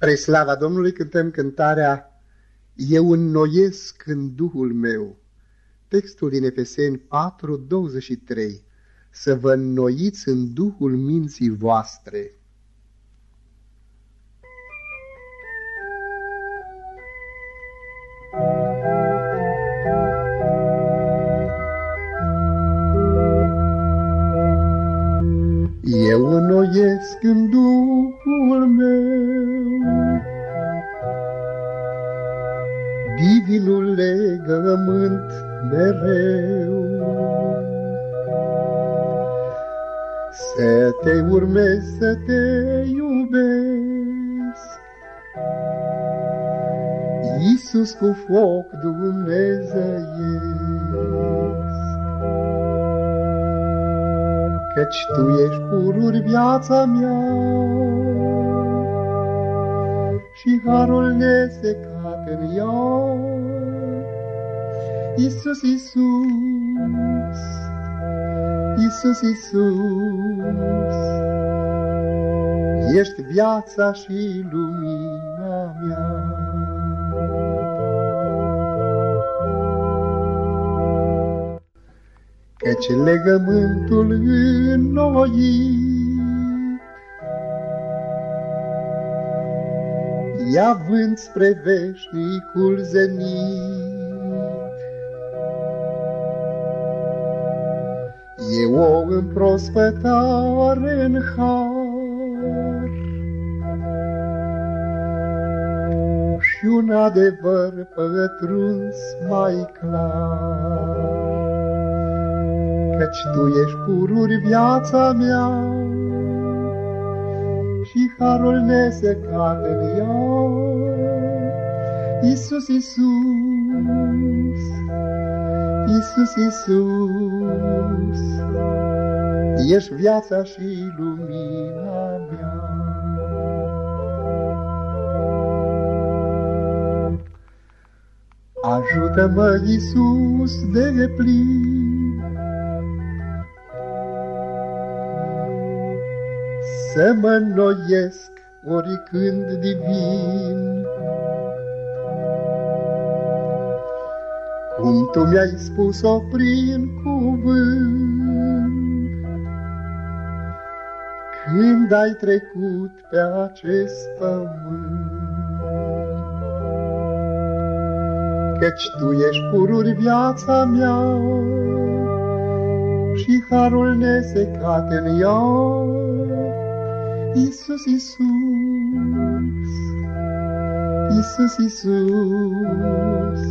Pre slava Domnului cântăm cântarea Eu înnoiesc în Duhul meu. Textul din Efeseni 4, 23. Să vă înnoiți în Duhul minții voastre. Eu înnoiesc în Duhul meu. Divinul legământ mereu. Să te urmez, să te iubesc. Iisus cu foc dumnezeiesc Căci Tu ești pururi viața mea Și harul nesecat în ea. Iisus, Iisus, Iisus, Iisus, Ești viața și lumina căci legământul înnoit. Ia vânt spre veșnicul zenit. E o împrospătare în har și un adevăr pătruns mai clar căci Tu ești pururi viața mea și harul nesecat în ea. Iisus, Iisus, Iisus, Iisus, ești viața și lumina mea. Ajută-mă, Iisus, de plin, să mă înnoiesc oricând divin. Cum tu mi-ai spus-o prin cuvânt, Când ai trecut pe acest pământ. Căci tu ești pururi viața mea și harul nesecat în ea. Iisus, Iisus, Iisus, Iisus,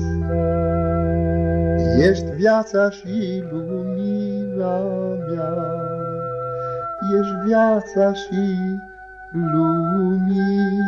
Ești viața și lumina mea, Ești viața și lumina